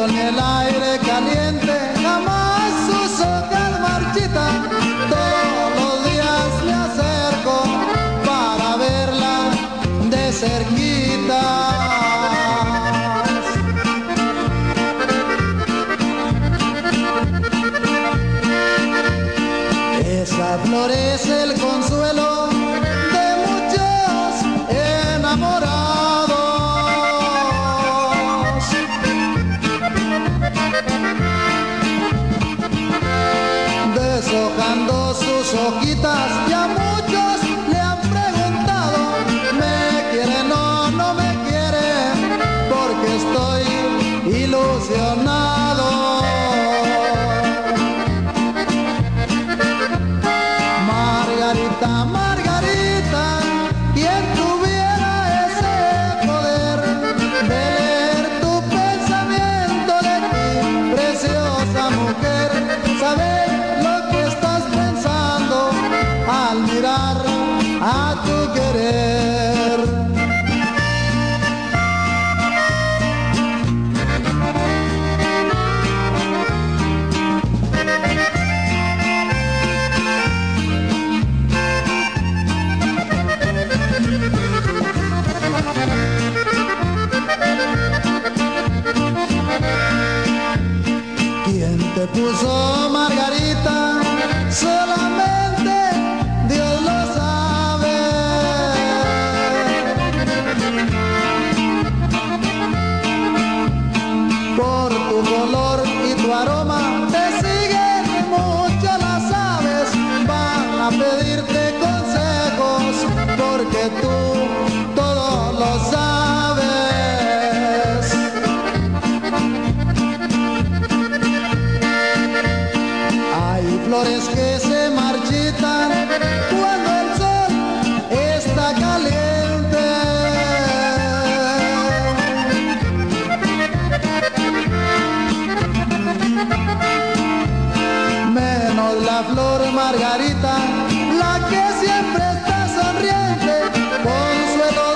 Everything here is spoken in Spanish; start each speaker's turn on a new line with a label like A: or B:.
A: con el aire caliente jamás su al marchita. Todos los días me acerco para verla de cerquita. Esa flor es el consuelo Margarita, Margarita, quien tuviera ese poder de leer tu pensamiento de ti, preciosa mujer, saber lo que estás pensando al mirar a tu querer. Puso Margarita? Solamente Dios lo sabe. Por tu color y tu aroma te siguen mucho las aves. Van a pedirte consejos porque tú Margarita, la que siempre está sonriente, consuelo